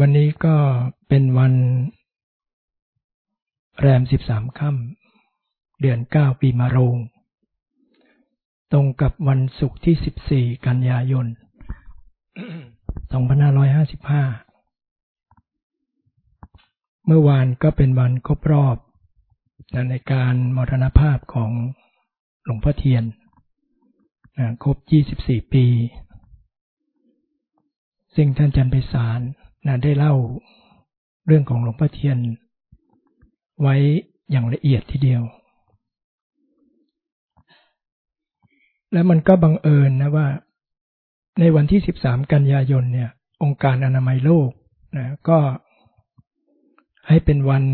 วันนี้ก็เป็นวันแรมสิบสามค่ำเดือนเก้าปีมะโรง ตรงกับวันศุกร์ที่สิบสี่กันยายนสองพันห้าร้อยห้าสิบห้าเมื่อวานก็เป็นวันครบรอบในการมรณภาพของหลวงพ่อเทียนครบยี่สิบสี่ปี ซึ่งท่านจันไปสาร นะได้เล่าเรื่องของหลวงพ่อเทียน ไว้อย่างละเอียดทีเดียว และมันก็บังเอิญนะว่า ในวันที่ 13 กันยายนเนี่ย องค์การอนามัยโลกนะก็ให้เป็นวัน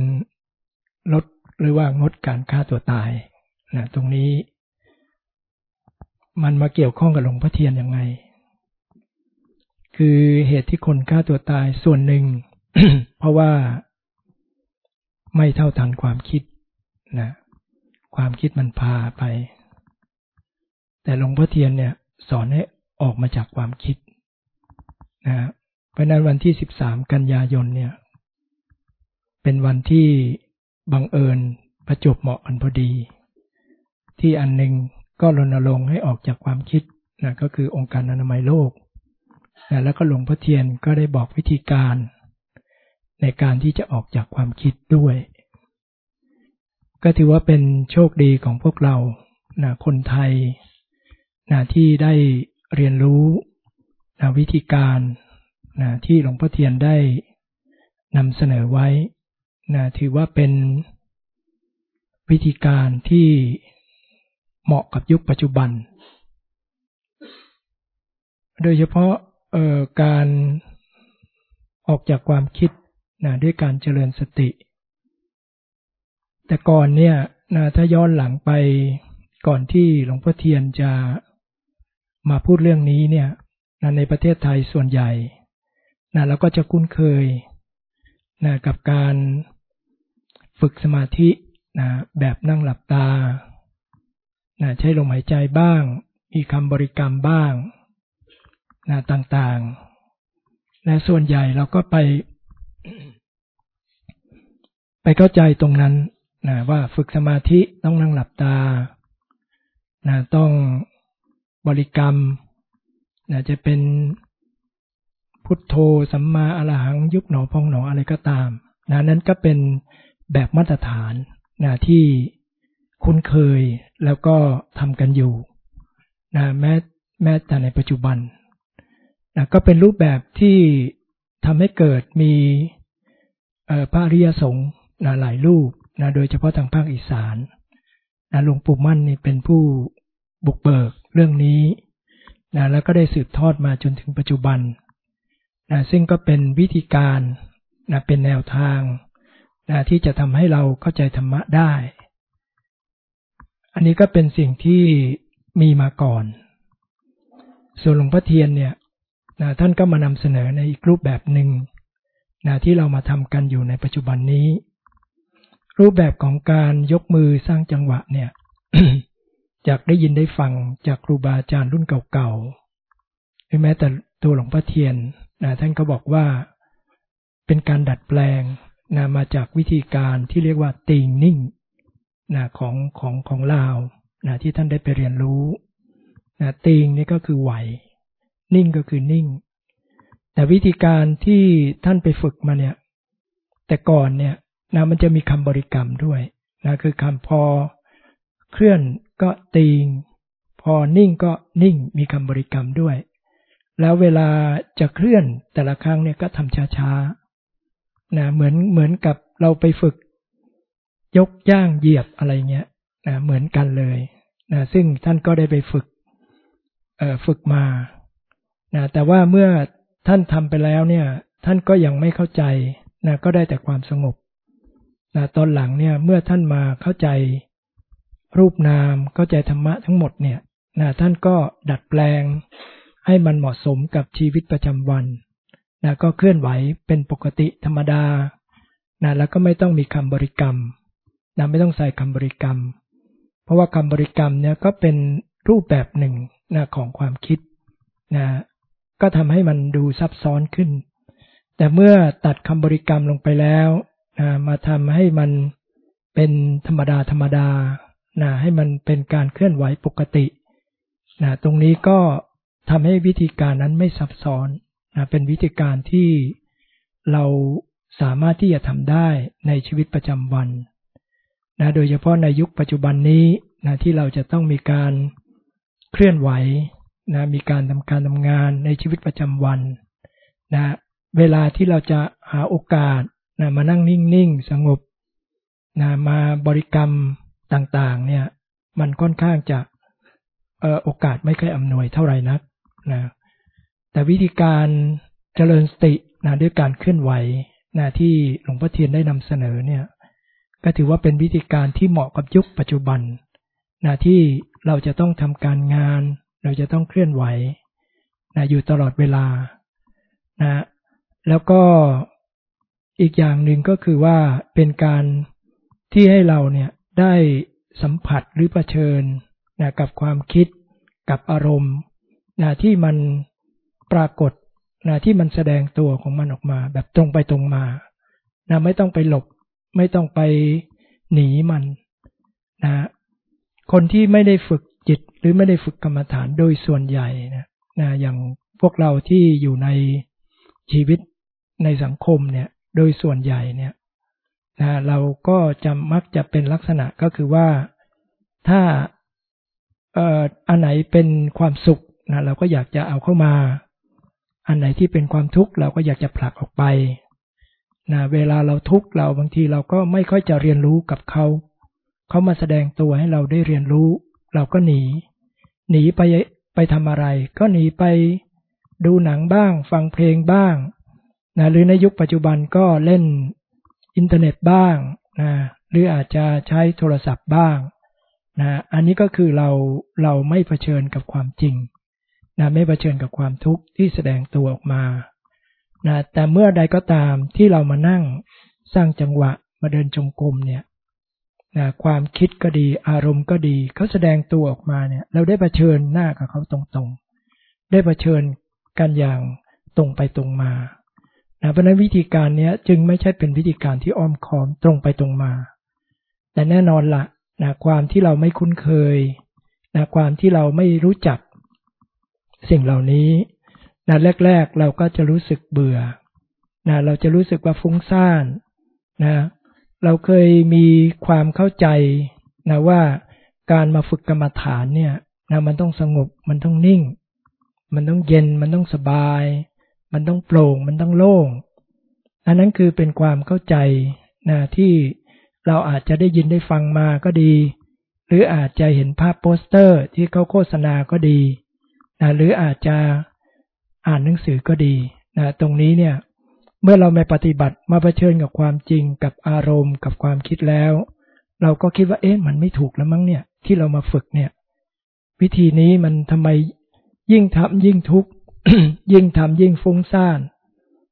ลดหรือว่างดการฆ่าตัวตายนะตรงนี้ มันมาเกี่ยวข้องกับหลวงพ่อเทียนยังไง คือเหตุที่คนฆ่าตัวตายส่วนหนึ่ง เพราะว่าไม่เท่าทันความคิดนะความคิดมันพาไป แต่หลวงพ่อเทียนเนี่ย สอนให้ออกมาจากความคิดนะเพราะนั้นวันที่สิบสามกันยายนเนี่ย เป็นวันที่บังเอิญประจบเหมาะกันพอดี ที่อันหนึ่งก็รณรงค์ให้ออกจากความคิดนะก็คือองค์การอนามัยโลก แล้วก็หลวงพ่อเทียนก็ได้บอกวิธีการ ในการที่จะออกจากความคิดด้วย ก็ถือว่าเป็นโชคดีของพวกเรานะคนไทยนะที่ได้เรียนรู้นะวิธีการนะที่หลวงพ่อเทียนได้นำเสนอไว้นะถือว่าเป็นวิธีการที่เหมาะกับยุคปัจจุบัน โดยเฉพาะ เอ่อการออกจากความคิดนะด้วยการเจริญสติ แต่ก่อนเนี่ยนะถ้าย้อนหลังไปก่อนที่หลวงพ่อเทียนจะมาพูดเรื่องนี้เนี่ยนะในประเทศไทยส่วนใหญ่นะเราก็จะคุ้นเคยนะกับการฝึกสมาธินะแบบนั่งหลับตานะใช้ลมหายใจบ้าง มีคำบริกรรมบ้าง นะต่างๆ และส่วนใหญ่เราก็ไป ไปเข้าใจตรงนั้นนะว่าฝึกสมาธิต้องนั่งหลับตานะต้องบริกรรมนะจะเป็นพุทโธสัมมาอรหัง ยุบหนอพองหนออะไรก็ตามนะนั้นก็เป็นแบบมาตรฐานนะที่คุ้นเคยแล้วก็ทำกันอยู่นะแม้แม้แต่ในปัจจุบัน นะก็เป็นรูปแบบที่ทำให้เกิดมีพระริยสงฆ์นะหลายรูปนะโดยเฉพาะทางภาคอีสานนะหลวงปู่มั่นนี่เป็นผู้บุกเบิกเรื่องนี้นะแล้วก็ได้สืบทอดมาจนถึงปัจจุบันนะซึ่งก็เป็นวิธีการนะเป็นแนวทางนะที่จะทำให้เราเข้าใจธรรมะได้ อันนี้ก็เป็นสิ่งที่มีมาก่อน ส่วนหลวงพ่อเทียนเนี่ย นะท่านก็มานำเสนอในอีกรูปแบบหนึ่งนะที่เรามาทำกันอยู่ในปัจจุบันนี้ รูปแบบของการยกมือสร้างจังหวะเนี่ยจากได้ยินได้ฟังจากครูบาอาจารย์รุ่นเก่าๆแม้แต่ตัวหลวงพ่อเทียนนะท่านก็บอกว่าเป็นการดัดแปลงนะมาจากวิธีการที่เรียกว่าติงนิ่งนะของของของลาวนะที่ท่านได้ไปเรียนรู้นะติงนี่ก็คือไหว นิ่งก็คือนิ่ง แต่วิธีการที่ท่านไปฝึกมาเนี่ย แต่ก่อนเนี่ยนะมันจะมีคำบริกรรมด้วยนะคือคำพอเคลื่อนก็ตีง พอนิ่งก็นิ่งมีคำบริกรรมด้วย แล้วเวลาจะเคลื่อนแต่ละครั้งเนี่ยก็ทำช้าๆนะเหมือนเหมือนกับเราไปฝึกยกย่างเหยียบอะไรเงี้ยนะเหมือนกันเลยนะซึ่งท่านก็ได้ไปฝึกฝึกมา นะแต่ว่าเมื่อท่านทำไปแล้วเนี่ย ท่านก็ยังไม่เข้าใจนะก็ได้แต่ความสงบนะตอนหลังเนี่ยเมื่อท่านมาเข้าใจรูปนามเข้าใจธรรมะทั้งหมดเนี่ยนะท่านก็ดัดแปลงให้มันเหมาะสมกับชีวิตประจำวันนะก็เคลื่อนไหวเป็นปกติธรรมดานะแล้วก็ไม่ต้องมีคำบริกรรมนะไม่ต้องใส่คำบริกรรม เพราะว่าคำบริกรรมเนี่ยก็เป็นรูปแบบหนึ่งนะของความคิดนะ ก็ทำให้มันดูซับซ้อนขึ้น แต่เมื่อตัดคำบริกรรมลงไปแล้วนะมาทำให้มันเป็นธรรมดาธรรมดานะให้มันเป็นการเคลื่อนไหวปกตินะตรงนี้ก็ทำให้วิธีการนั้นไม่ซับซ้อนนะเป็นวิธีการที่เราสามารถที่จะทำได้ในชีวิตประจำวันนะโดยเฉพาะในยุคปัจจุบันนี้นะที่เราจะต้องมีการเคลื่อนไหว นะมีการทำการทำงานในชีวิตประจำวันนะเวลาที่เราจะหาโอกาสนะมานั่งนิ่งๆ สงบนะมาบริกรรมต่างๆ เนี่ย มันค่อนข้างจะโอกาสไม่ค่อยอำนวยเท่าไหร่นักนะแต่วิธีการเจริญสตินะด้วยการเคลื่อนไหวนะที่หลวงพ่อเทียนได้นำเสนอเนี่ย ก็ถือว่าเป็นวิธีการที่เหมาะกับยุคปัจจุบันนะที่เราจะต้องทำการงาน เราจะต้องเคลื่อนไหวนะอยู่ตลอดเวลานะแล้วก็อีกอย่างหนึ่งก็คือว่าเป็นการที่ให้เราเนี่ยได้สัมผัสหรือรเผชิญนะกับความคิดกับอารมณ์นะที่มันปรากฏนะที่มันแสดงตัวของมันออกมา แบบตรงไปตรงมานะไม่ต้องไปหลบ ไม่ต้องไปหนีมันนะคนที่ไม่ได้ฝึก หรือไม่ได้ฝึกกรรมฐานโดยส่วนใหญ่นะนะอย่างพวกเราที่อยู่ในชีวิตในสังคมเนี่ยโดยส่วนใหญ่เนี่ยนะเราก็จะมักจะเป็นลักษณะก็คือว่าถ้าเอ่ออันไหนเป็นความสุขนะเราก็อยากจะเอาเข้ามา อันไหนที่เป็นความทุกข์เราก็อยากจะผลักออกไปนะเวลาเราทุกข์เราบางทีเราก็ไม่ค่อยจะเรียนรู้กับเขา เขามาแสดงตัวให้เราได้เรียนรู้ เราก็หนี หนีไปไปทำอะไร ก็หนีไปดูหนังบ้าง ฟังเพลงบ้างนะหรือในยุคปัจจุบันก็เล่นอินเทอร์เน็ตบ้างนะหรืออาจจะใช้โทรศัพท์บ้างนะอันนี้ก็คือเราเราไม่เผชิญกับความจริงนะไม่เผชิญกับความทุกข์ที่แสดงตัวออกมานะแต่เมื่อใดก็ตามที่เรามานั่งสร้างจังหวะมาเดินจงกรมเนี่ย นะความคิดก็ดี อารมณ์ก็ดีเขาแสดงตัวออกมาเนี่ย เราได้เผชิญหน้ากับเขาตรงๆ ได้เผชิญกันอย่างตรงไปตรงมานะเพราะนั้นวิธีการนี้จึงไม่ใช่เป็นวิธีการที่อ้อมค้อมตรงไปตรงมา แต่แน่นอนละนะความที่เราไม่คุ้นเคยนะความที่เราไม่รู้จักสิ่งเหล่านี้นะแรก ๆ เราก็จะรู้สึกเบื่อนะเราจะรู้สึกว่าฟุ้งซ่านนะ เราเคยมีความเข้าใจนะว่าการมาฝึกกรรมฐานเนี่ยนะมันต้องสงบมันต้องนิ่ง มันต้องเย็นมันต้องสบาย มันต้องโปร่ง มันต้องโล่งอันนั้นคือเป็นความเข้าใจนะที่เราอาจจะได้ยินได้ฟังมาก็ดี หรืออาจจะเห็นภาพโปสเตอร์ที่เขาโฆษณาก็ดีนะหรืออาจจะอ่านหนังสือก็ดีนะตรงนี้เนี่ย เมื่อเราไม่ปฏิบัติมาเผชิญกับความจริงกับอารมณ์ กับความคิดแล้ว เราก็คิดว่าเอ๊ะมันไม่ถูกแล้วมั้งเนี่ย ที่เรามาฝึกเนี่ย วิธีนี้มันทำไมยิ่งทำยิ่งทุกข์ยิ่งทำยิ่งฟุ้งซ่าน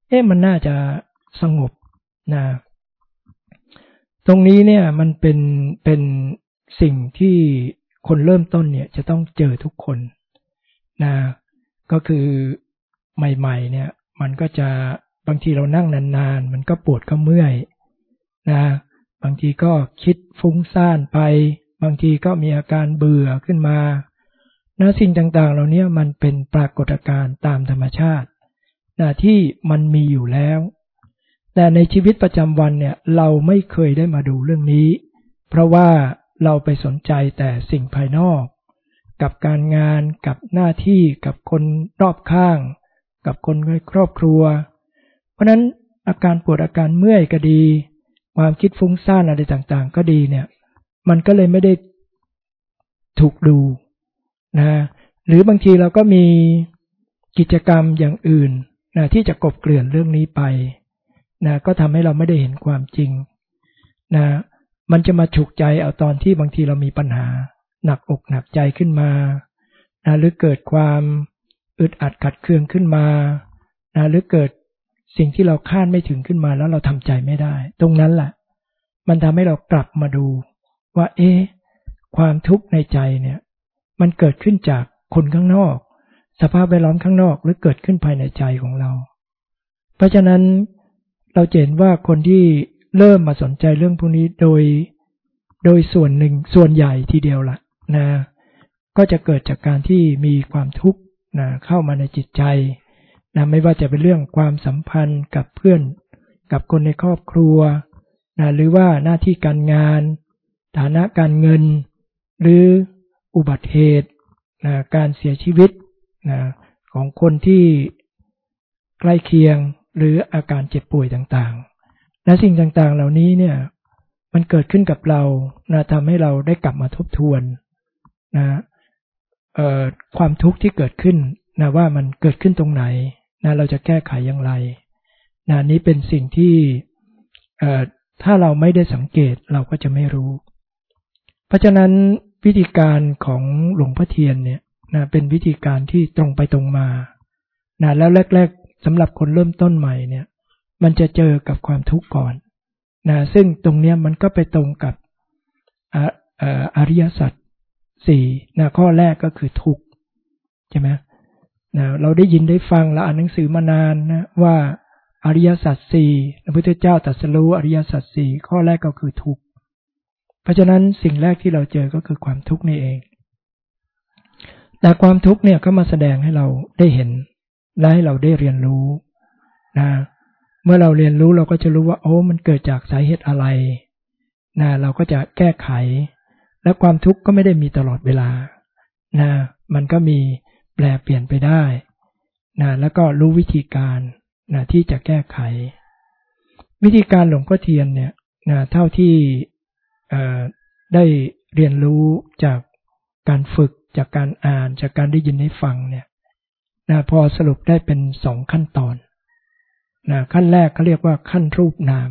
เอ๊ะมันน่าจะสงบนะตรงนี้เนี่ยมันเป็นเป็นสิ่งที่คนเริ่มต้นเนี่ยจะต้องเจอทุกคนนะก็คือใหม่ ๆ เนี่ย มันก็จะ บางทีเรานั่งนานๆ มันก็ปวดก็เมื่อยนะบางทีก็คิดฟุ้งซ่านไป บางทีก็มีอาการเบื่อขึ้นมานะสิ่งต่างๆ เหล่านี้มันเป็นปรากฏการณ์ตามธรรมชาตินะที่มันมีอยู่แล้ว แต่ในชีวิตประจำวันเนี่ยเราไม่เคยได้มาดูเรื่องนี้ เพราะว่าเราไปสนใจแต่สิ่งภายนอก กับการงานกับหน้าที่กับคนรอบข้าง กับคนในครอบครัว ราะนั้นอาการปวดอาการเมื่อยก็ดี ความคิดฟุ้งซ่านอะไรต่างๆ ก็ดีเนี่ย มันก็เลยไม่ได้ถูกดูนะหรือบางทีเราก็มีกิจกรรมอย่างอื่นนะที่จะกบเกลื่อนเรื่องนี้ไปนะก็ทำให้เราไม่ได้เห็นความจริงนะมันจะมาฉุกใจเอาตอนที่บางทีเรามีปัญหา หนักอกหนักใจขึ้นมานะหรือเกิดความอึดอัดขัดเคืองขึ้นมานะหรือเกิด สิ่งที่เราคาดไม่ถึงขึ้นมาแล้วเราทำใจไม่ได้ ตรงนั้นแหละมันทำให้เรากลับมาดูว่า เอ๊ะความทุกข์ในใจเนี่ย มันเกิดขึ้นจากคนข้างนอก สภาพแวดล้อมข้างนอกหรือเกิดขึ้นภายในใจของเรา เพราะฉะนั้นเราเห็นว่าคนที่เริ่มมาสนใจเรื่องพวกนี้โดย โดยส่วนหนึ่งส่วนใหญ่ทีเดียวละนะ ก็จะเกิดจากการที่มีความทุกข์นะเข้ามาในจิตใจ นะไม่ว่าจะเป็นเรื่องความสัมพันธ์กับเพื่อน กับคนในครอบครัวนะหรือว่าหน้าที่การงาน ฐานะการเงิน หรืออุบัติเหตุนะการเสียชีวิตนะของคนที่ใกล้เคียงหรืออาการเจ็บป่วยต่างๆ และสิ่งต่างๆ เหล่านี้เนี่ยมันเกิดขึ้นกับเรานะทำให้เราได้กลับมาทบทวนนะความทุกข์ที่เกิดขึ้นนะว่ามันเกิดขึ้นตรงไหน นะเราจะแก้ไขอย่างไรนะนี้เป็นสิ่งที่ถ้าเราไม่ได้สังเกตเราก็จะไม่รู้ เพราะฉะนั้นวิธีการของหลวงพ่อเทียนเนี่ยนะเป็นวิธีการที่ตรงไปตรงมานะแล้วแรก ๆสำหรับคนเริ่มต้นใหม่เนี่ย มันจะเจอกับความทุกข์ก่อนนะซึ่งตรงเนี้ยมันก็ไปตรงกับอริยสัจสี่นะข้อแรกก็คือทุกข์ใช่ไหม นะเราได้ยินได้ฟังเราอ่านหนังสือมานานนะว่าอริยสัจสี่พระพุทธเจ้าตรัสรู้อริยสัจสี่ข้อแรกก็คือทุกข์เพราะฉะนั้นสิ่งแรกที่เราเจอก็คือความทุกข์นี่เองแต่ความทุกข์เนี่ยก็มาแสดงให้เราได้เห็น และให้เราได้เรียนรู้นะเมื่อเราเรียนรู้เราก็จะรู้ว่าโอ้มันเกิดจากสาเหตุอะไรนะเราก็จะแก้ไข และความทุกข์ก็ไม่ได้มีตลอดเวลานะมันก็มี ปลเปลี่ยนไปได้นะแล้วก็รู้วิธีการนะที่จะแก้ไข วิธีการหลวงพ่อเทียนเนี่ยนะเท่าที่ได้เรียนรู้จากการฝึกจากการอ่านจากการได้ยินให้ฟังเนี่ยนะพอสรุปได้เป็นสองขั้นตอนนะขั้นแรกเขาเรียกว่าขั้นรูปนาม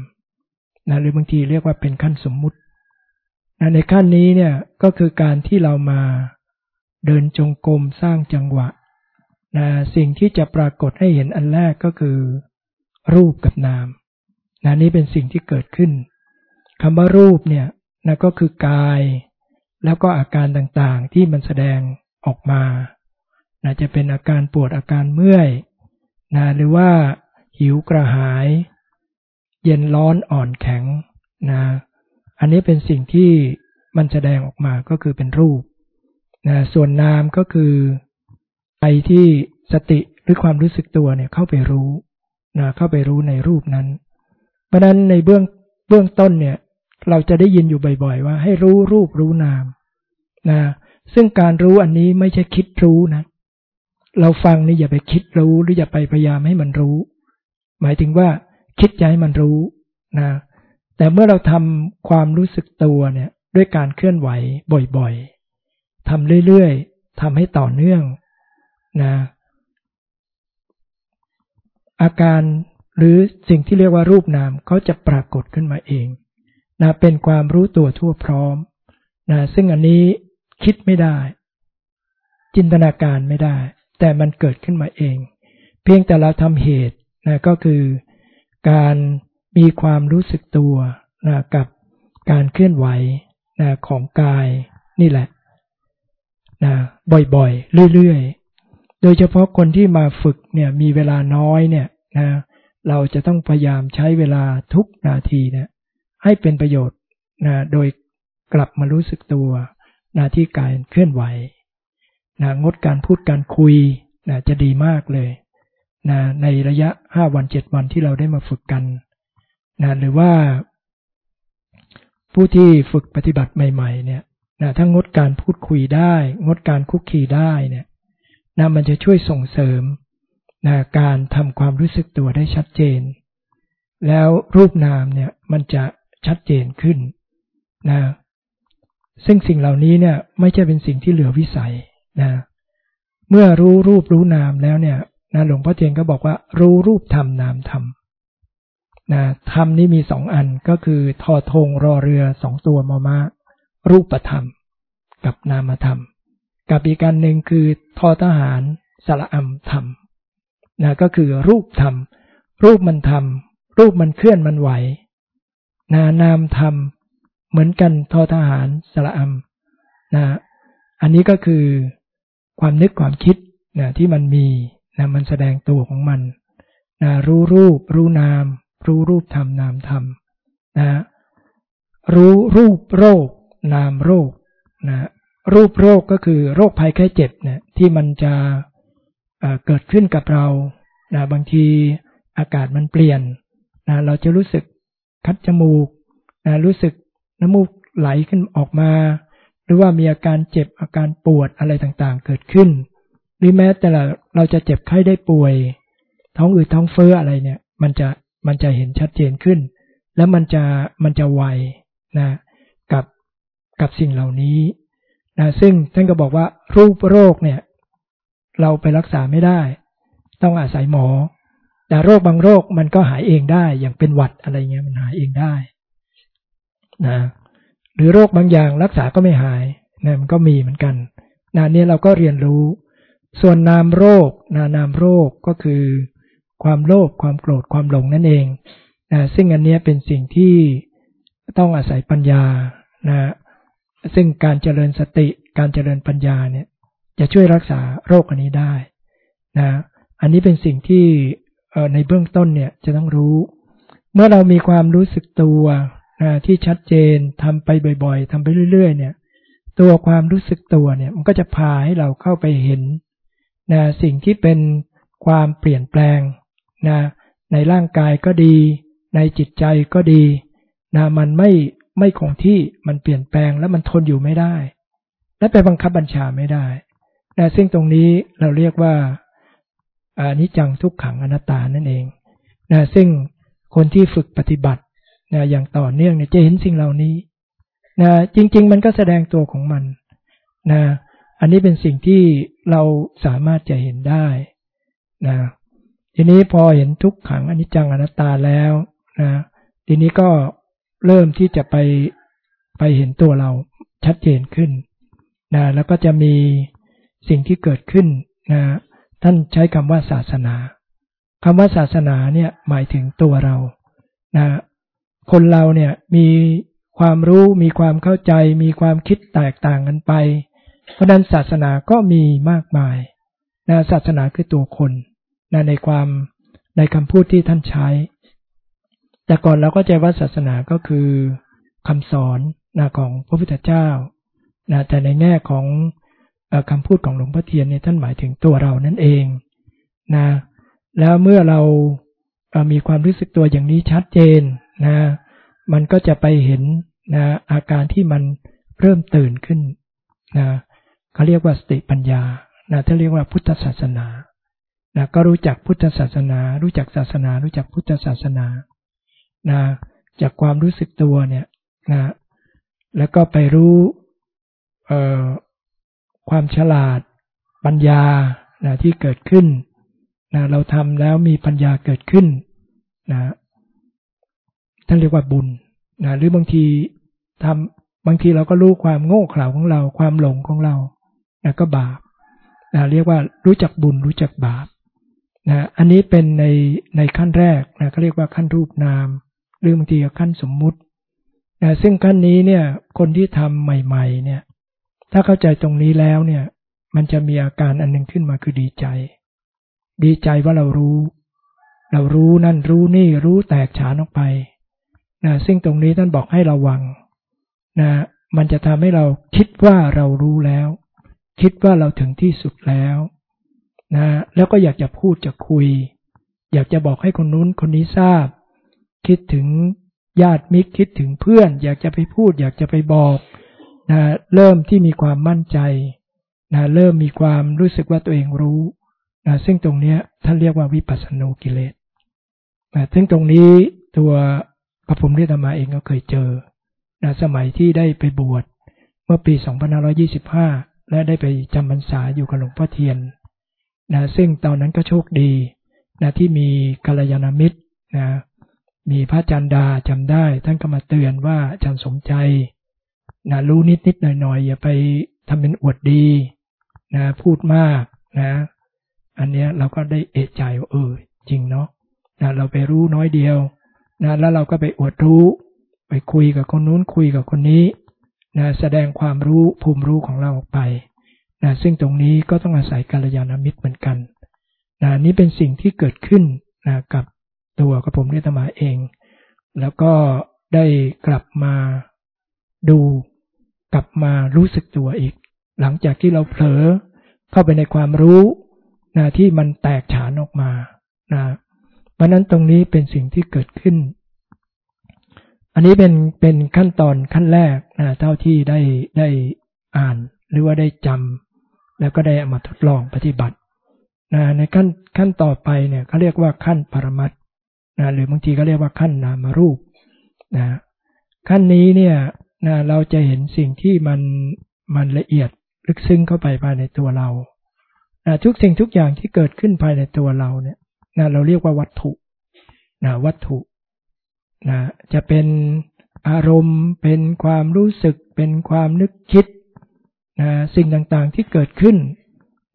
นะหรือบางทีเรียกว่าเป็นขั้นสมมุตินะในขั้นนี้เนี่ยก็คือการที่เรามา เดินจงกรมสร้างจังหวะนะสิ่งที่จะปรากฏให้เห็นอันแรกก็คือ รูปกับนามนะนี้เป็นสิ่งที่เกิดขึ้นคำว่ารูปเนี่ยนะก็คือกาย แล้วก็อาการต่างๆที่มันแสดงออกมานะจะเป็นอาการปวดอาการเมื่อยนะหรือว่าหิวกระหาย เย็นร้อนอ่อนแข็งนะอันนี้เป็นสิ่งที่มันแสดงออกมาก็คือเป็นรูป นะส่วนนามก็คือไปที่สติหรือความรู้สึกตัวเนี่ยเข้าไปรู้นะเข้าไปรู้ในรูปนั้น เพราะนั้นในเบื้องเบื้องต้นเนี่ย เราจะได้ยินอยู่บ่อย ๆ ว่า ให้รู้รูปรู้นามนะซึ่งการรู้อันนี้ไม่ใช่คิดรู้นะ เราฟังนี่อย่าไปคิดรู้หรืออย่าไปพยายามให้มันรู้ หมายถึงว่าคิดจะให้มันรู้นะแต่เมื่อเราทำความรู้สึกตัวเนี่ย ด้วยการเคลื่อนไหวบ่อยๆ ทำเรื่อยๆทำให้ต่อเนื่องนะอาการหรือสิ่งที่เรียกว่ารูปนามเขาจะปรากฏขึ้นมาเองนะเป็นความรู้ตัวทั่วพร้อมนะซึ่งอันนี้คิดไม่ได้ จินตนาการไม่ได้ แต่มันเกิดขึ้นมาเอง เพียงแต่เราทำเหตุนะก็คือการมีความรู้สึกตัวนะกับการเคลื่อนไหวนะของกายนี่แหละ นะบ่อยๆ เรื่อยๆ โดยเฉพาะคนที่มาฝึกเนี่ยมีเวลาน้อยเนี่ยนะเราจะต้องพยายามใช้เวลาทุกนาทีเนี่ยให้เป็นประโยชน์นะโดยกลับมารู้สึกตัวนะที่การเคลื่อนไหวนะงดการพูดการคุยนะจะดีมากเลยนะในระยะห้าวันเจ็ดวันที่เราได้มาฝึกกันนะหรือว่า ผู้ที่ฝึกปฏิบัติใหม่ ๆ เนี่ย นะถ้างดการพูดคุยได้ งดการคุกคีได้เนี่ยนะมันจะช่วยส่งเสริมนะการทำความรู้สึกตัวได้ชัดเจน แล้วรูปนามเนี่ยมันจะชัดเจนขึ้นนะซึ่งสิ่งเหล่านี้เนี่ยไม่ใช่เป็นสิ่งที่เหลือวิสัยนะเมื่อรู้รูปรู้นามแล้วเนี่ยนะหลวงพ่อเทียนก็บอกว่า รู้รูปธรรมนามธรรมนะธรรมนี้มีสองอันก็คือทอทงรอเรือสองตัวมามา รูปธรรม กับนามธรรม กับอีกการหนึ่งคือทอทหารสระอัมธรรมนะก็คือรูปธรรม รูปมันธรรมรูปมันเคลื่อนมันไหว นานามธรรม เหมือนกันทอทหารสระอัมนะอันนี้ก็คือความนึกความคิดนะที่มันมีนะมันแสดงตัวของมันนะรู้รูป รู้นาม รู้รูปธรรมนามธรรมนะรู้รูปโรค นามโรคนะรูปโรคก็คือโรคภัยแค่เจ็บเนี่ยที่มันจะเกิดขึ้นกับเรานะบางทีอากาศมันเปลี่ยนนะเราจะรู้สึกคัดจมูกนะรู้สึกน้ำมูกไหลขึ้นออกมา หรือว่ามีอาการเจ็บอาการปวดอะไรต่างๆ เกิดขึ้น หรือแม้แต่เราจะเจ็บไข้ได้ป่วย ท้องอืดท้องเฟ้ออะไรเนี่ย มันจะมันจะเห็นชัดเจนขึ้น แล้วมันจะมันจะไวนะ กับสิ่งเหล่านี้นะซึ่งท่านก็บอกว่ารูปโรคเนี่ย เราไปรักษาไม่ได้ ต้องอาศัยหมอ แต่โรคบางโรคมันก็หายเองได้อย่างเป็นหวัดอะไรเงี้ยมันหายเองได้นะหรือโรคบางอย่างรักษาก็ไม่หายนะมันก็มีเหมือนกันนะนี้เราก็เรียนรู้ ส่วนนามโรคนะนามโรคก็คือ ความโลภความโกรธความหลงนั่นเองนะซึ่งอันนี้เป็นสิ่งที่ต้องอาศัยปัญญานะ ซึ่งการเจริญสติการเจริญปัญญาเนี่ย จะช่วยรักษาโรคอันนี้ได้นะอันนี้เป็นสิ่งที่ในเบื้องต้นเนี่ยจะต้องรู้ เมื่อเรามีความรู้สึกตัวนะที่ชัดเจนทำไปบ่อย ๆทำไปเรื่อย ๆ เนี่ย ตัวความรู้สึกตัวเนี่ย มันก็จะพาให้เราเข้าไปเห็นนะสิ่งที่เป็นความเปลี่ยนแปลงนะในร่างกายก็ดี ในจิตใจก็ดีนะมันไม่ ไม่คงที่มันเปลี่ยนแปลงแล้วมันทนอยู่ไม่ได้ และไปบังคับบัญชาไม่ได้นะซึ่งตรงนี้เราเรียกว่าอานิจังทุกขังอนัตตานั่นเองนะซึ่งคนที่ฝึกปฏิบัตินะอย่างต่อเนื่องเนี่ยจะเห็นสิ่งเหล่านี้นะจริง ๆ มันก็แสดงตัวของมันนะอันนี้เป็นสิ่งที่เราสามารถจะเห็นได้นะทีนี้พอเห็นทุกขังอนิจจังอนัตตาแล้วนะทีนี้ก็ เริ่มที่จะไปไปเห็นตัวเราชัดเจนขึ้นนะแล้วก็จะมีสิ่งที่เกิดขึ้นนะท่านใช้คำว่าศาสนาคำว่าศาสนาเนี่ยหมายถึงตัวเรานะคนเราเนี่ยมีความรู้มีความเข้าใจ มีความคิดแตกต่างกันไป เพราะนั้นศาสนาก็มีมากมายนะศาสนาคือตัวคนนะในความในคำพูดที่ท่านใช้ แต่ก่อนเราก็ใจว่าศาสนาก็คือคำสอนนะของพระพุทธเจ้านะแต่ในแง่ของคำพูดของหลวงพ่อเทียนเนี่ยท่านหมายถึงตัวเรานั่นเองนะแล้วเมื่อเรามีความรู้สึกตัวอย่างนี้ชัดเจนนะมันก็จะไปเห็นนะอาการที่มันเริ่มตื่นขึ้นนะเขาเรียกว่าสติปัญญานะถ้าเรียกว่าพุทธศาสนานะก็รู้จักพุทธศาสนา รู้จักศาสนา รู้จักพุทธศาสนา นะจากความรู้สึกตัวเนี่ยนะแล้วก็ไปรู้ความฉลาดปัญญานะที่เกิดขึ้นนะเราทำแล้วมีปัญญาเกิดขึ้นนะท่านเรียกว่าบุญนะหรือบางทีทำบางทีเราก็รู้ความโง่เขลาของเรา ความหลงของเรานะก็บาปนะเรียกว่ารู้จักบุญรู้จักบาปนะอันนี้เป็นในในขั้นแรกนะก็เรียกว่าขั้นรูปนาม หรือบางทีขั้นสมมุตินะซึ่งขั้นนี้เนี่ยคนที่ทำใหม่ ๆ เนี่ย ถ้าเข้าใจตรงนี้แล้วเนี่ย มันจะมีอาการอันนึงขึ้นมาคือดีใจ ดีใจว่าเรารู้ เรารู้นั่นรู้นี่รู้แตกฉานออกไปนะซึ่งตรงนี้ท่านบอกให้ระวังนะมันจะทำให้เราคิดว่าเรารู้แล้ว คิดว่าเราถึงที่สุดแล้วนะแล้วก็อยากจะพูดจะคุย อยากจะบอกให้คนนู้นคนนี้ทราบ คิดถึงญาติมิตรคิดถึงเพื่อน อยากจะไปพูด อยากจะไปบอกนะเริ่มที่มีความมั่นใจนะเริ่มมีความรู้สึกว่าตัวเองรู้นะซึ่งตรงนี้ท่านเรียกว่าวิปัสสนูกิเลสนะซึ่งตรงนี้ตัวพระพุทธธรรมาเองก็เคยเจอนะสมัยที่ได้ไปบวชเมื่อปี2525 และได้ไปจำพรรษาอยู่กับหลวงพ่อเทียนนะซึ่งตอนนั้นก็โชคดีนะที่มีกัลยาณมิตรนะ มีพระจันดาจำได้ ท่านก็มาเตือนว่าจารย์สมใจนะรู้นิดนิดหน่อยหน่อยอย่าไปทำเป็นอวดดีนะพูดมากนะ อันเนี้ยเราก็ได้เอะใจว่าเออจริงเนาะนะเราไปรู้น้อยเดียวนะแล้วเราก็ไปอวดรู้ ไปคุยกับคนนู้นคุยกับคนนี้นะแสดงความรู้ภูมิรู้ของเราออกไปนะซึ่งตรงนี้ก็ต้องอาศัยกัลยาณมิตรเหมือนกันนะนี้เป็นสิ่งที่เกิดขึ้นนะกับ ตัวกับผมด้ตมาเอง แล้วก็ได้กลับมาดูกลับมารู้สึกตัวอีก หลังจากที่เราเผลอเข้าไปในความรู้นะที่มันแตกฉานออกมานะเพราะนั้นตรงนี้เป็นสิ่งที่เกิดขึ้น อันนี้เป็นเป็นขั้นตอนขั้นแรกนะเท่าที่ได้ได้อ่านหรือว่าได้จำแล้วก็ได้เอามาทดลองปฏิบัตินะในขั้นขั้นต่อไปเนี่ยเขาเรียกว่าขั้นปรมัต นะหรือบางทีก็เรียกว่าขั้นนามรูปนะขั้นนี้เนี่ยนะเราจะเห็นสิ่งที่มันมันละเอียดลึกซึ้งเข้าไปภายในตัวเรานะทุกสิ่งทุกอย่างที่เกิดขึ้นภายในตัวเราเนี่ยนะเราเรียกว่าวัตถุนะวัตถุนะจะเป็นอารมณ์เป็นความรู้สึก เป็นความนึกคิดนะสิ่งต่างๆที่เกิดขึ้น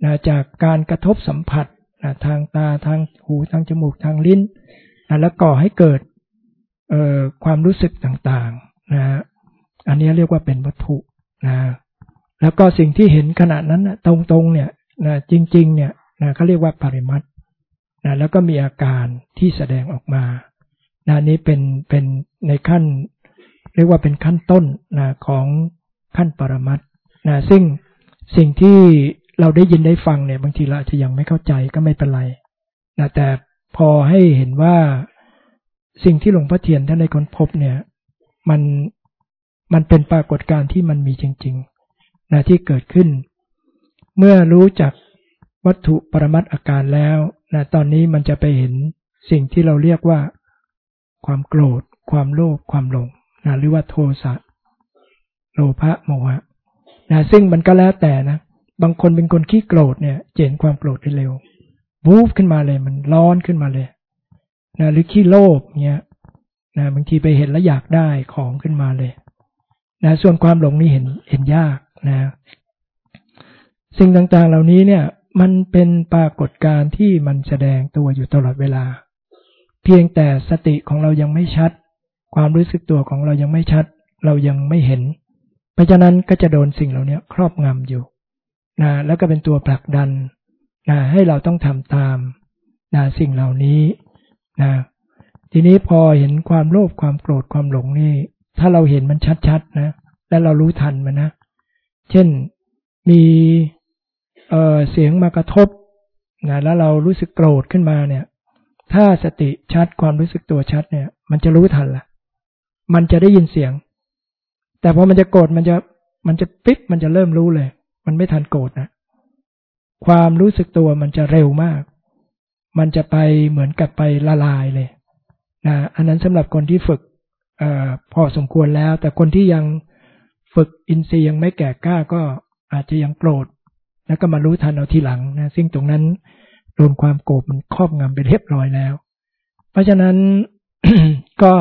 นะจากการกระทบสัมผัสนะทางตาทางหูทางจมูกทางลิ้น นะแล้วก่อให้เกิดความรู้สึกต่างๆนะอันนี้เรียกว่าเป็นวัตถุนะแล้วก็สิ่งที่เห็นขณะนั้นนะตรงๆเนี่ยนะจริงๆเนี่ยนะเขาเรียกว่าปริมัตนะแล้วก็มีอาการที่แสดงออกมานะนี้เป็นเป็นในขั้น เรียกว่าเป็นขั้นต้นนะของขั้นปรมัตนะซึ่งสิ่งที่เราได้ยินได้ฟังเนี่ยบางทีเราอาจจะยังไม่เข้าใจก็ไม่เป็นไรนะแต่ พอให้เห็นว่าสิ่งที่หลวงพ่อเทียนท่านได้ค้นพบเนี่ย มันมันเป็นปรากฏการณ์ที่มันมีจริงๆนะที่เกิดขึ้น เมื่อรู้จักวัตถุปรมัตอาการแล้วนะตอนนี้มันจะไปเห็นสิ่งที่เราเรียกว่า ความโกรธ ความโลภความหลงนะหรือว่าโทสะโลภะโมหะนะซึ่งมันก็แล้วแต่นะ บางคนเป็นคนขี้โกรธเนี่ย เจนความโกรธได้เร็ว วูบขึ้นมาเลย มันร้อนขึ้นมาเลยนะหรือขี้โลภเนี่ยนะบางทีไปเห็นแล้วอยากได้ของขึ้นมาเลยนะส่วนความหลงนี่เห็นเห็นยากนะสิ่งต่างๆเหล่านี้เนี่ยมันเป็นปรากฏการณ์ที่มันแสดงตัวอยู่ตลอดเวลา เพียงแต่สติของเรายังไม่ชัด ความรู้สึกตัวของเรายังไม่ชัด เรายังไม่เห็น เพราะฉะนั้นก็จะโดนสิ่งเหล่านี้ครอบงำอยู่นะแล้วก็เป็นตัวผลักดัน นะให้เราต้องทำตามนะสิ่งเหล่านี้นะทีนี้พอเห็นความโลภความโกรธความหลงนี่ ถ้าเราเห็นมันชัดๆนะแล้วเรารู้ทันมันนะ เช่นมีเเสียงมากระทบนะแล้วเรารู้สึกโกรธขึ้นมาเนี่ย ถ้าสติชัดความรู้สึกตัวชัดเนี่ย มันจะรู้ทันละ่ะ มันจะได้ยินเสียง แต่พอมันจะโกรธมันจะมันจะปิ๊บมันจะเริ่มรู้เลย มันไม่ทันโกรธนะ ความรู้สึกตัวมันจะเร็วมาก มันจะไปเหมือนกับไปละลายเลยนะอันนั้นสำหรับคนที่ฝึกอพอสมควรแล้ว แต่คนที่ยังฝึกอินทรีย์ยังไม่แก่กล้าก็อาจจะยังโกรธ แล้วก็มารู้ทันเอาทีหลังนะซึ่งตรงนั้นโดนความโกรธมันครอบงำไปเรียบร้อยแล้ว เพราะฉะนั้นก็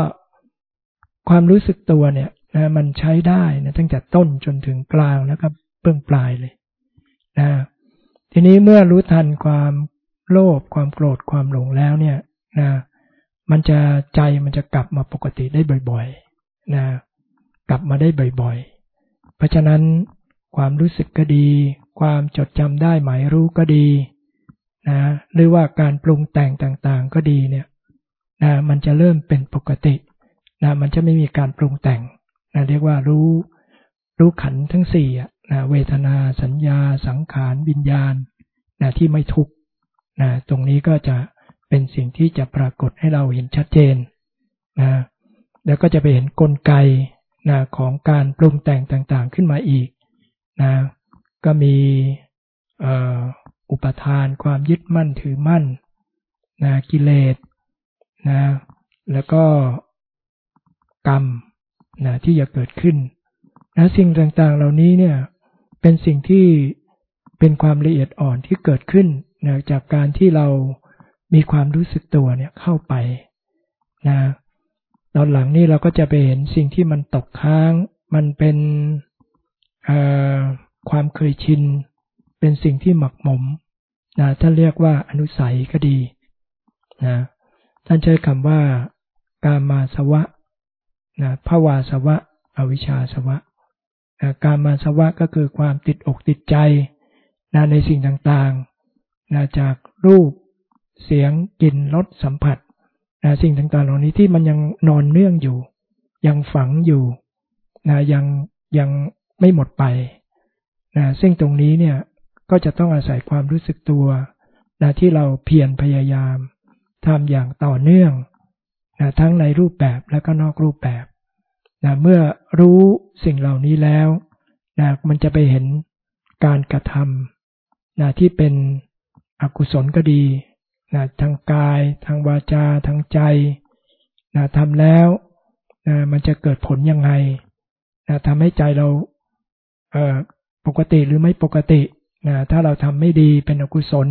ความรู้สึกตัวเนี่ยนะมันใช้ได้นะตั้งแต่ต้นจนถึงกลางแล้วก็เบื้องปลายเลยนะ ทีนี้เมื่อรู้ทันความโลภความโกรธความหลงแล้วเนี่ยนะมันจะใจมันจะกลับมาปกติได้บ่อยๆนะกลับมาได้บ่อยๆ เพราะฉะนั้นความรู้สึกก็ดี ความจดจำได้หมายรู้ก็ดีนะหรือว่าการปรุงแต่งต่างๆก็ดีเนี่ยนะมันจะเริ่มเป็นปกตินะมันจะไม่มีการปรุงแต่งนะเรียกว่ารู้รู้ขันทั้งสี่อะ นะเวทนาสัญญาสังขารวิญญาณนะที่ไม่ทุกนะตรงนี้ก็จะเป็นสิ่งที่จะปรากฏให้เราเห็นชัดเจนนะแล้วก็จะไปเห็นกลไกนะของการปรุงแต่งต่างๆขึ้นมาอีกนะก็มีอุปทานความยึดมั่นถือมั่นนะกิเลสนะแล้วก็กรรมนะที่จะเกิดขึ้นนะสิ่งต่างๆเหล่านี้เนี่ย เป็นสิ่งที่เป็นความละเอียดอ่อนที่เกิดขึ้นนะจากการที่เรามีความรู้สึกตัวเนี่ยเข้าไปนะตอนหลังนี้เราก็จะไปเห็นสิ่งที่มันตกค้าง มันเป็นความเคยชิน เป็นสิ่งที่หมักหมมนะท่านเรียกว่าอนุสัยก็ดีนะท่านใช้คำว่ากามาสวะนะภาวาสวะ อวิชชาสวะ นะการมาสวะก็คือความติดอกติดใจนะในสิ่งต่างๆนะจากรูปเสียงกลิ่นรสสัมผัสนะสิ่งต่างๆ เหล่านี้ที่มันยังนอนเนื่องอยู่ ยังฝังอยู่นะยังยังไม่หมดไปนะซึ่งตรงนี้เนี่ยก็จะต้องอาศัยความรู้สึกตัวนะที่เราเพียรพยายามทำอย่างต่อเนื่องนะทั้งในรูปแบบและก็นอกรูปแบบ นะเมื่อรู้สิ่งเหล่านี้แล้วนะมันจะไปเห็นการกระทำนะที่เป็นอกุศลก็ดีนะทางกาย ทางวาจา ทางใจนะทำแล้วนะมันจะเกิดผลยังไงนะทำให้ใจเราเปกติหรือไม่ปกตินะถ้าเราทำไม่ดีเป็นอกุศล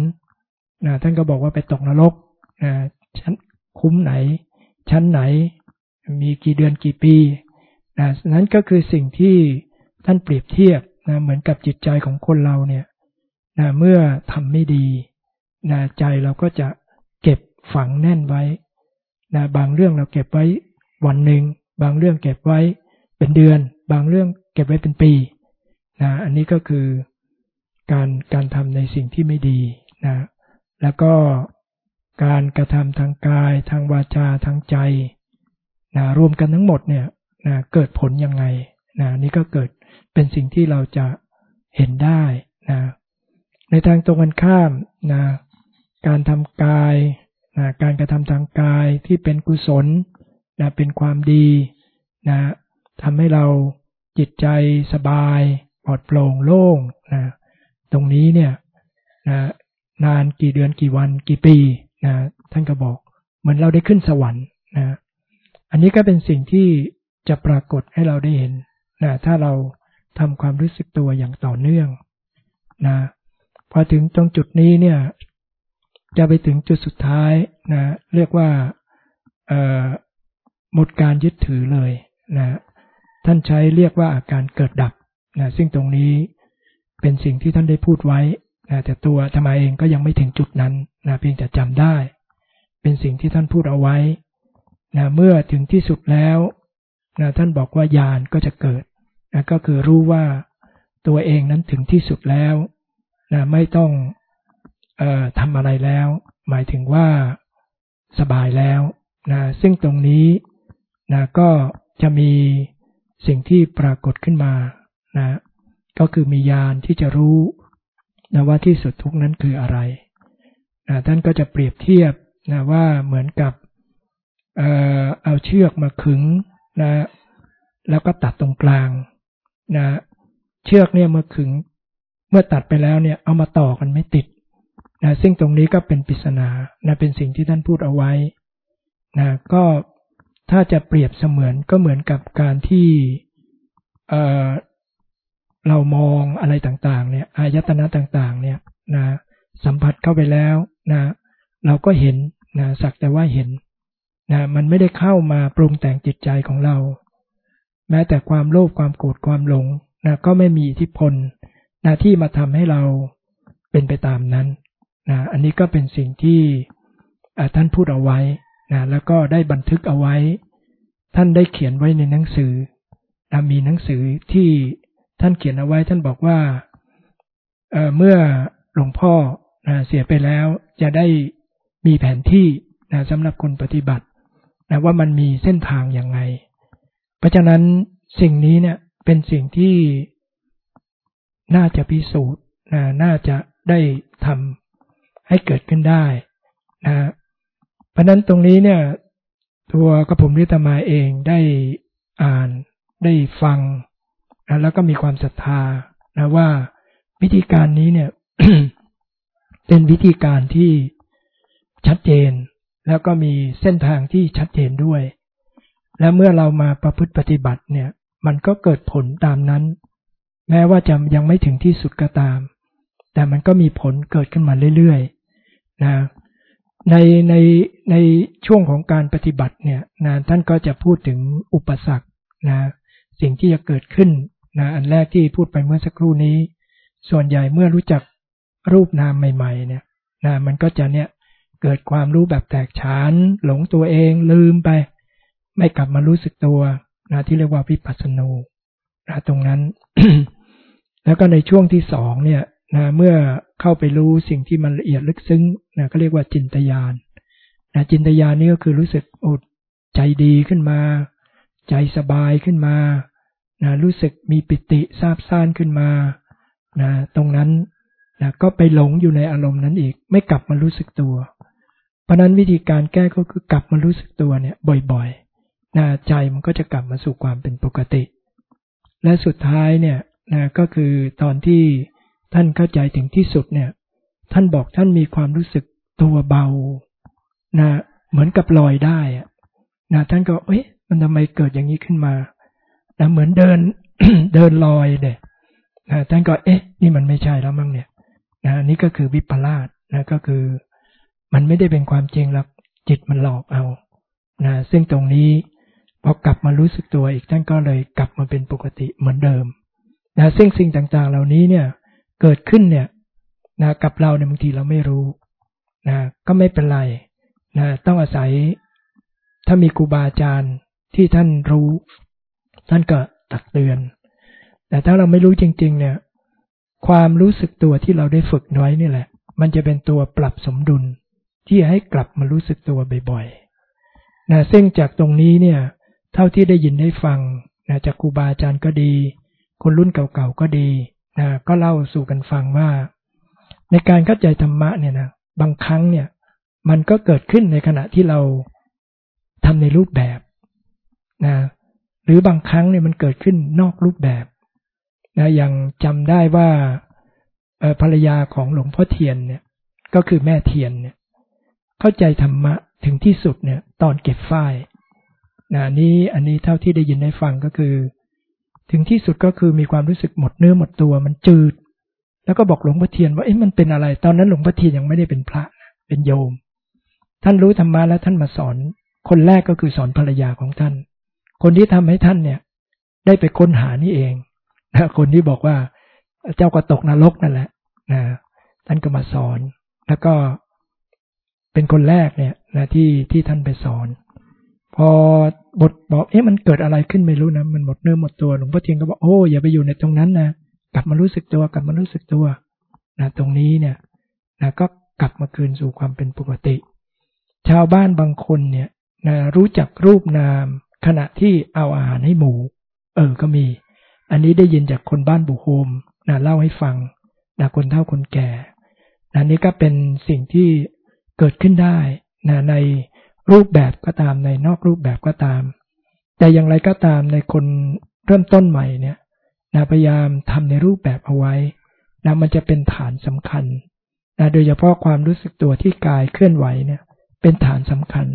นะท่านก็บอกว่าไปตกนรกนะชั้นคุ้มไหน ชั้นไหน มีกี่เดือนกี่ปี นะนั้นก็คือสิ่งที่ท่านเปรียบเทียบนะเหมือนกับจิตใจของคนเราเนี่ยนะเมื่อทำไม่ดีนะใจเราก็จะเก็บฝังแน่นไว้นะบางเรื่องเราเก็บไว้วันหนึ่งบางเรื่องเก็บไว้เป็นเดือน บางเรื่องเก็บไว้เป็นปีนะอันนี้ก็คือการการทำในสิ่งที่ไม่ดีนะแล้วก็การกระทำทางกาย ทางวาจาทางใจนะรวมกันทั้งหมดเนี่ย นะเกิดผลยังไงนะนี่ก็เกิดเป็นสิ่งที่เราจะเห็นได้นะในทางตรงกันข้ามนะการทำกายนะการกระทำทางกายที่เป็นกุศลนะเป็นความดีนะทำให้เราจิตใจสบายปลอดโปร่งโล่งนะตรงนี้เนี่ยนะนานกี่เดือนกี่วันกี่ปีนะท่านก็บอกเหมือนเราได้ขึ้นสวรรค์นะอันนี้ก็เป็นสิ่งที่ จะปรากฏให้เราได้เห็นนะถ้าเราทำความรู้สึกตัวอย่างต่อเนื่องนะพอถึงตรงจุดนี้เนี่ยจะไปถึงจุดสุดท้ายนะเรียกว่าหมดการยึดถือเลยนะท่านใช้เรียกว่าอาการเกิดดับนะซึ่งตรงนี้เป็นสิ่งที่ท่านได้พูดไว้นะแต่ตัวธรรมาเองก็ยังไม่ถึงจุดนั้นนะเพียงแต่จำได้ เป็นสิ่งที่ท่านพูดเอาไว้นะเมื่อถึงที่สุดแล้ว นะท่านบอกว่าญาณก็จะเกิดนะก็คือรู้ว่าตัวเองนั้นถึงที่สุดแล้วนะไม่ต้องออทำอะไรแล้ว หมายถึงว่าสบายแล้วนะซึ่งตรงนี้นะก็จะมีสิ่งที่ปรากฏขึ้นมานะก็คือมีญาณที่จะรู้นะว่าที่สุดทุกนั้นคืออะไรนะท่านก็จะเปรียบเทียบนะว่าเหมือนกับเออเอาเชือกมาขึง นะ แล้วก็ตัดตรงกลางนะ เชือกเนี่ยเมื่อขึงเมื่อตัดไปแล้วเนี่ยเอามาต่อกันไม่ติดนะซึ่งตรงนี้ก็เป็นปริศนานะเป็นสิ่งที่ท่านพูดเอาไว้นะก็ถ้าจะเปรียบเสมือนก็เหมือนกับการที่เเรามองอะไรต่างๆเนี่ยอายตนะต่างๆเนี่ยนะสัมผัสเข้าไปแล้วนะเราก็เห็นนะสักแต่ว่าเห็น นะมันไม่ได้เข้ามาปรุงแต่งจิตใจของเรา แม้แต่ความโลภความโกรธความหลงนะก็ไม่มีอิทธิพลนะที่มาทำให้เราเป็นไปตามนั้นนะอันนี้ก็เป็นสิ่งที่ท่านพูดเอาไว้นะแล้วก็ได้บันทึกเอาไว้ ท่านได้เขียนไว้ในหนังสือนะมีหนังสือที่ท่านเขียนเอาไว้ ท่านบอกว่าเเมื่อหลวงพ่อนะเสียไปแล้วจะได้มีแผนที่นะสำหรับคนปฏิบัติ นะว่ามันมีเส้นทางอย่างไง เพราะฉะนั้นสิ่งนี้เนี่ยเป็นสิ่งที่น่าจะพิสูจน์นะน่าจะได้ทำให้เกิดขึ้นได้นะเพราะนั้นตรงนี้เนี่ยตัวกระผมนิตมาเองได้อ่านได้ฟังนะแล้วก็มีความศรัทธานะว่าวิธีการนี้เนี่ยเป็นวิธีการที่ชัดเจน แล้วก็มีเส้นทางที่ชัดเจนด้วย และเมื่อเรามาประพฤติปฏิบัติเนี่ย มันก็เกิดผลตามนั้น แม้ว่าจะยังไม่ถึงที่สุดก็ตาม แต่มันก็มีผลเกิดขึ้นมาเรื่อยๆนะในในในช่วงของการปฏิบัติเนี่ยนะท่านก็จะพูดถึงอุปสรรคนะสิ่งที่จะเกิดขึ้นนะอันแรกที่พูดไปเมื่อสักครู่นี้ ส่วนใหญ่เมื่อรู้จักรูปนามใหม่ ๆ เนี่ยนะมันก็จะเนี่ย เกิดความรู้แบบแตกฉาน หลงตัวเองลืมไป ไม่กลับมารู้สึกตัวนะที่เรียกว่าวิปัสสนูนะตรงนั้น แล้วก็ในช่วงที่สองเนี่ยนะเมื่อเข้าไปรู้สิ่งที่มันละเอียดลึกซึ้งนะก็เรียกว่าจินตยานนะจินตยานนี่ก็คือรู้สึกอดใจดีขึ้นมา ใจสบายขึ้นมานะรู้สึกมีปิติซาบซ่านขึ้นมานะตรงนั้นนะก็ไปหลงอยู่ในอารมณ์นั้นอีก ไม่กลับมารู้สึกตัว ราะนั้นวิธีการแก้ก็คือกลับมารู้สึกตัวเนี่ยบ่อยๆนะใจมันก็จะกลับมาสู่ความเป็นปกติ และสุดท้ายเนี่ยนะก็คือตอนที่ท่านเข้าใจถึงที่สุดเนี่ย ท่านบอกท่านมีความรู้สึกตัวเบานะเหมือนกับลอยได้นะท่านก็เอ๊ะมันทำไมเกิดอย่างนี้ขึ้นมานะเหมือนเดินเดินลอยเด็นะท่านก็เอ๊ะ นี่มันไม่ใช่แล้วมั้งเนี่ยนะนี่ก็คือวิปลาสนะก็คือ มันไม่ได้เป็นความจริงหรอกจิตมันหลอกเอานะซึ่งตรงนี้พอกลับมารู้สึกตัวอีกท่านก็เลยกลับมาเป็นปกติเหมือนเดิมนะซึ่งสิ่งต่างๆ เหล่านี้เนี่ยเกิดขึ้นเนี่ยนะกับเราเนี่ยบางทีเราไม่รู้นะก็ไม่เป็นไรนะต้องอาศัยถ้ามีครูบาอาจารย์ที่ท่านรู้ ท่านก็ตักเตือน แต่ถ้าเราไม่รู้จริง ๆ เนี่ย ความรู้สึกตัวที่เราได้ฝึกน้อยนี่แหละ มันจะเป็นตัวปรับสมดุล ที่ให้กลับมารู้สึกตัวบ่อยๆนะซึ่งจากตรงนี้เนี่ย เท่าที่ได้ยินได้ฟังนะจากครูบาอาจารย์ก็ดี คนรุ่นเก่าๆก็ดีนะก็เล่าสู่กันฟังว่า ในการเข้าใจธรรมะเนี่ยนะบางครั้งเนี่ย มันก็เกิดขึ้นในขณะที่เราทำในรูปแบบนะหรือบางครั้งเนี่ยมันเกิดขึ้นนอกรูปแบบนะอย่างจำได้ว่าภรรยาของหลวงพ่อเทียนเนี่ย ก็คือแม่เทียนเนี่ย เข้าใจธรรมะถึงที่สุดเนี่ย ตอนเก็บฝ้ายนะนี้อันนี้เท่าที่ได้ยินได้ฟังก็คือ ถึงที่สุดก็คือมีความรู้สึกหมดเนื้อหมดตัวมันจืด แล้วก็บอกหลวงพ่อเทียนว่าเอ๊ะมันเป็นอะไร ตอนนั้นหลวงพ่อเทียนยังไม่ได้เป็นพระเป็นโยม ท่านรู้ธรรมะแล้วท่านมาสอน คนแรกก็คือสอนภรรยาของท่าน คนที่ทำให้ท่านเนี่ย ได้ไปค้นหานี่เองนะคนที่บอกว่าเจ้าก็ตกนรกนั่นแหละนะท่านก็มาสอน แล้วก็ เป็นคนแรกเนี่ยนะที่ที่ท่านไปสอน พอบทบอกเอ๊ะมันเกิดอะไรขึ้นไม่รู้นะมันหมดเนื้อหมดตัวหลวงพ่อเทียนก็บอกโอ้อย่าไปอยู่ในตรงนั้นนะกลับมารู้สึกตัวกลับมารู้สึกตัวนะตรงนี้เนี่ยนะก็กลับมาคืนสู่ความเป็นปกติ ชาวบ้านบางคนเนี่ยนะรู้จักรูปนามขณะที่เอาอาหารให้หมู เออก็มี อันนี้ได้ยินจากคนบ้านบุโฮมนะเล่าให้ฟังนะคนเฒ่าคนแก่นะนี่ก็เป็นสิ่งที่ เกิดขึ้นได้นะในรูปแบบก็ตามในนอกรูปแบบก็ตาม แต่อย่างไรก็ตามในคนเริ่มต้นใหม่เนี่ยนะพยายามทำในรูปแบบเอาไว้นะมันจะเป็นฐานสำคัญนะโดยเฉพาะความรู้สึกตัวที่กายเคลื่อนไหวเนี่ย เป็นฐานสำคัญ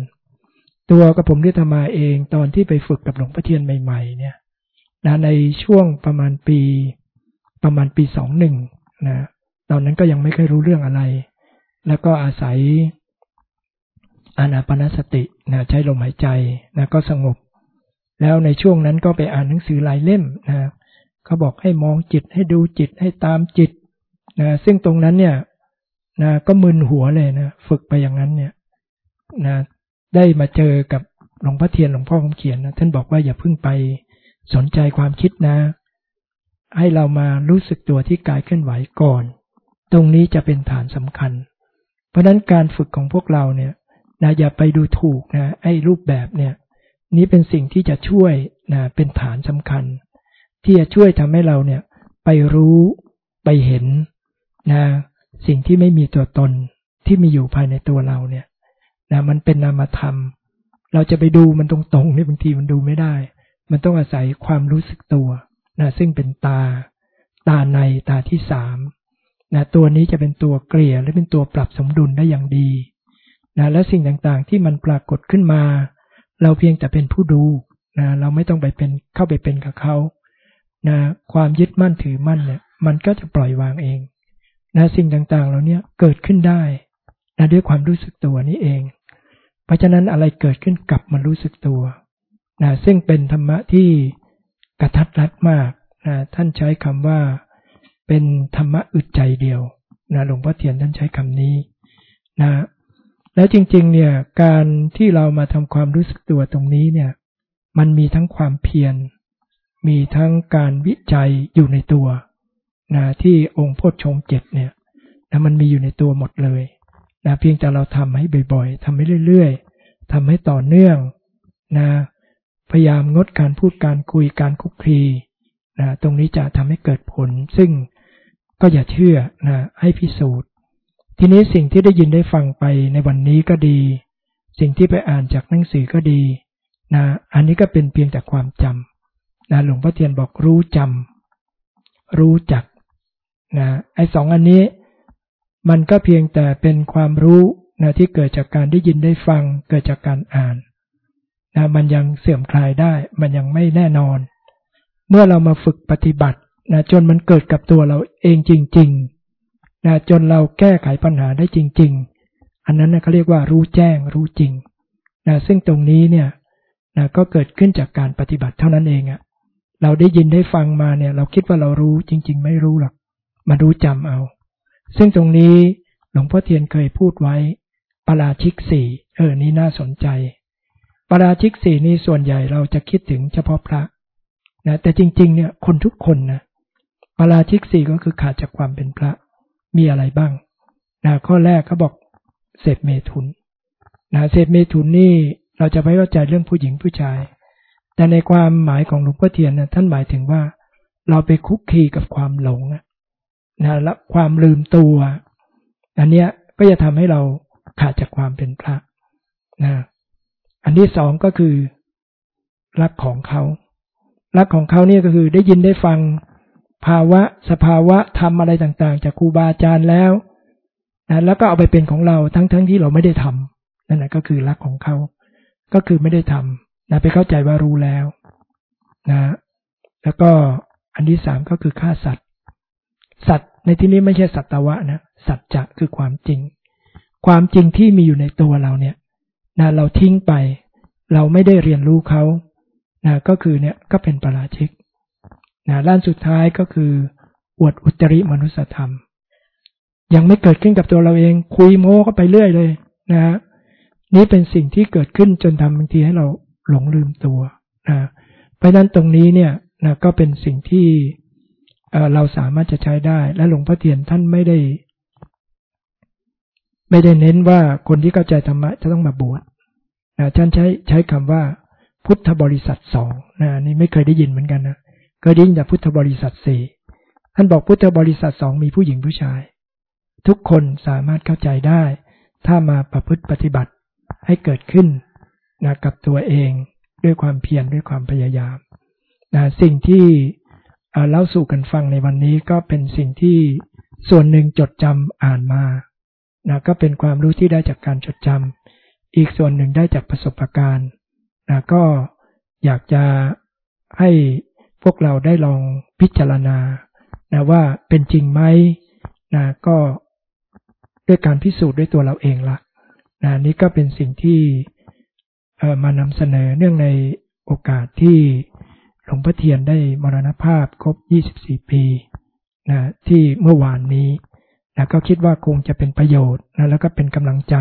ตัวกับผมที่ทำมาเองตอนที่ไปฝึกกับหลวงพ่อเทียนใหม่ ๆ เนี่ยนะในช่วงประมาณปีประมาณปีสองหนึ่งนะตอนนั้นก็ยังไม่เคยรู้เรื่องอะไร แล้วก็อาศัย อานาปนสตินะใช้ลมหายใจนะก็สงบ แล้วในช่วงนั้นก็ไปอ่านหนังสือหลายเล่มนะเขาบอกให้มองจิตให้ดูจิตให้ตามจิตนะซึ่งตรงนั้นเนี่ยนะก็มึนหัวเลยนะฝึกไปอย่างนั้นเนี่ยนะได้มาเจอกับหลวงพ่อเทียนหลวงพ่อคำเขียนนะท่านบอกว่าอย่าเพิ่งไปสนใจความคิดนะ ให้เรามารู้สึกตัวที่กายเคลื่อนไหวก่อน ตรงนี้จะเป็นฐานสำคัญ เพราะนั้นการฝึกของพวกเราเนี่ย นะอย่าไปดูถูกนะไอ้รูปแบบเนี่ย นี้เป็นสิ่งที่จะช่วยนะเป็นฐานสำคัญ ที่จะช่วยทำให้เราเนี่ยไปรู้ไปเห็นนะสิ่งที่ไม่มีตัวตนที่มีอยู่ภายในตัวเราเนี่ยนะมันเป็นนามธรรม เราจะไปดูมันตรงๆนี่บางทีมันดูไม่ได้ มันต้องอาศัยความรู้สึกตัวนะซึ่งเป็นตา ตาในตาที่สามนะตัวนี้จะเป็นตัวเกลี่ยและเป็นตัวปรับสมดุลได้อย่างดี นะและสิ่งต่างๆที่มันปรากฏขึ้นมา เราเพียงแต่เป็นผู้ดูนะเราไม่ต้องไปเป็นเข้าไปเป็นกับเขานะความยึดมั่นถือมั่นเนี่ยมันก็จะปล่อยวางเองนะสิ่งต่างๆเหล่านี้เกิดขึ้นได้นะด้วยความรู้สึกตัวนี้เอง เพราะฉะนั้นอะไรเกิดขึ้นกลับมารู้สึกตัวนะซึ่งเป็นธรรมะที่กระทัดรัดมากนะท่านใช้คำว่าเป็นธรรมะอึดใจเดียวนะหลวงพ่อเทียนท่านใช้คำนี้นะ แล้วจริงๆ เนี่ยการที่เรามาทำความรู้สึกตัวตรงนี้เนี่ย มันมีทั้งความเพียร มีทั้งการวิจัยอยู่ในตัวนะที่องค์โพชฌงเจ็ดเนี่ยนะมันมีอยู่ในตัวหมดเลยนะเพียงแต่เราทำให้บ่อยๆทำให้เรื่อยๆทำให้ต่อเนื่องนะพยายามงดการพูดการคุยการคุกคีนะตรงนี้จะทำให้เกิดผล ซึ่งก็อย่าเชื่อนะให้พิสูจน์ ทีนี้สิ่งที่ได้ยินได้ฟังไปในวันนี้ก็ดี สิ่งที่ไปอ่านจากหนังสือก็ดีนะอันนี้ก็เป็นเพียงแต่ความจำนะหลวงพ่อเทียนบอกรู้จำรู้จักนะไอ้สองอันนี้มันก็เพียงแต่เป็นความรู้นะที่เกิดจากการได้ยินได้ฟัง เกิดจากการอ่านนะมันยังเสื่อมคลายได้ มันยังไม่แน่นอน เมื่อเรามาฝึกปฏิบัตินะจนมันเกิดกับตัวเราเองจริง ๆ นะจนเราแก้ไขปัญหาได้จริง ๆ อันนั้นนะเขาเรียกว่ารู้แจ้งรู้จริงนะซึ่งตรงนี้เนี่ยนะก็เกิดขึ้นจากการปฏิบัติเท่านั้นเองอะเราได้ยินได้ฟังมาเนี่ย เราคิดว่าเรารู้จริง ๆ ไม่รู้หรอกมารู้จำเอา ซึ่งตรงนี้หลวงพ่อเทียนเคยพูดไว้ปราชิกสี่เออนี่น่าสนใจปราชิกสี่นี้ส่วนใหญ่เราจะคิดถึงเฉพาะพระนะแต่จริง ๆ เนี่ยคนทุกคนนะปราชิกสี่ก็คือขาดจากความเป็นพระ มีอะไรบ้างนะข้อแรกเขาบอกเสพเมถุนนะเสพเมถุนนี่เราจะไม่เข้าใจเรื่องผู้หญิงผู้ชาย แต่ในความหมายของหลวงพ่อเทียนนะท่านหมายถึงว่า เราไปคุกคีกับความหลงนะและความลืมตัว อันเนี้ยก็จะทำให้เราขาดจากความเป็นพระนะอันที่สองก็คือรักของเขารักของเขาเนี่ยก็คือได้ยินได้ฟัง ภาวะสภาวะทำอะไรต่างๆ จากครูบาอาจารย์แล้วนะแล้วก็เอาไปเป็นของเราทั้งๆทที่เราไม่ได้ทำนั่นแหละก็คือรักของเขา ก็คือไม่ได้ทำนะไปเข้าใจว่ารู้แล้วนะแล้วก็อันที่สามก็คือฆ่าสัตว์ สัตว์ในที่นี้ไม่ใช่สัตวะนะสัจจะคือความจริง ความจริงที่มีอยู่ในตัวเราเนี่ยนะเราทิ้งไป เราไม่ได้เรียนรู้เขานะก็คือเนี่ยก็เป็นปราชิก นะด้านสุดท้ายก็คืออวดอุตริมนุสธรรม ยังไม่เกิดขึ้นกับตัวเราเอง คุยโม้ก็ไปเรื่อยเลยนะฮะนี่เป็นสิ่งที่เกิดขึ้นจนทำบางทีให้เราหลงลืมตัวนะเพราะนั้นตรงนี้เนี่ยนะก็เป็นสิ่งที่เราสามารถจะใช้ได้ และหลวงพ่อเทียนท่านไม่ได้ ไม่ได้เน้นว่าคนที่เข้าใจธรรมะจะต้องมาบวชนะท่านใช้ใช้คำว่าพุทธบริษัทสองนะนี่ไม่เคยได้ยินเหมือนกันนะ เคยได้ยินแต่พุทธบริษัทสี่ท่านบอกพุทธบริษัทสองมีผู้หญิงผู้ชาย ทุกคนสามารถเข้าใจได้ ถ้ามาประพฤติปฏิบัติให้เกิดขึ้นนะกับตัวเองด้วยความเพียรด้วยความพยายามนะสิ่งที่เล่าสู่กันฟังในวันนี้ก็เป็นสิ่งที่ส่วนหนึ่งจดจำอ่านมานะก็เป็นความรู้ที่ได้จากการจดจำอีกส่วนหนึ่งได้จากประสบการณ์นะก็อยากจะให้ พวกเราได้ลองพิจารณานะว่าเป็นจริงไหมนะก็ด้วยการพิสูจน์ด้วยตัวเราเองละนะนี่ก็เป็นสิ่งที่มานำเสนอเนื่องในโอกาสที่หลวงพ่อเทียนได้มรณภาพครบ 24 ปีนะที่เมื่อวานนี้นะก็คิดว่าคงจะเป็นประโยชน์นะแล้วก็เป็นกำลังใจ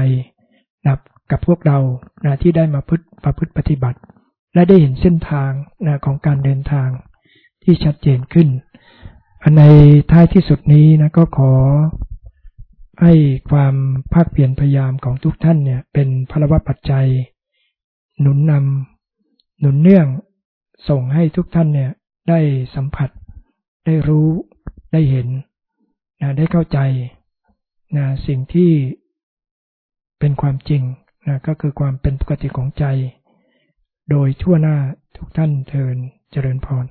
นะกับพวกเรานะที่ได้มาพึ่ประพฤติปฏิบัติ และได้เห็นเส้นทางนะของการเดินทาง ที่ชัดเจนขึ้น ในท้ายที่สุดนี้นะก็ขอให้ความภาคเปลี่ยนพยายามของทุกท่านเนี่ยเป็นพลวะปัจจัย หนุนนำหนุนเนื่องส่งให้ทุกท่านเนี่ยได้สัมผัส ได้รู้ได้เห็นนะได้เข้าใจนะสิ่งที่เป็นความจริงนะก็คือความเป็นปกติของใจ โดยทั่วหน้าทุกท่านเทินเจริญพร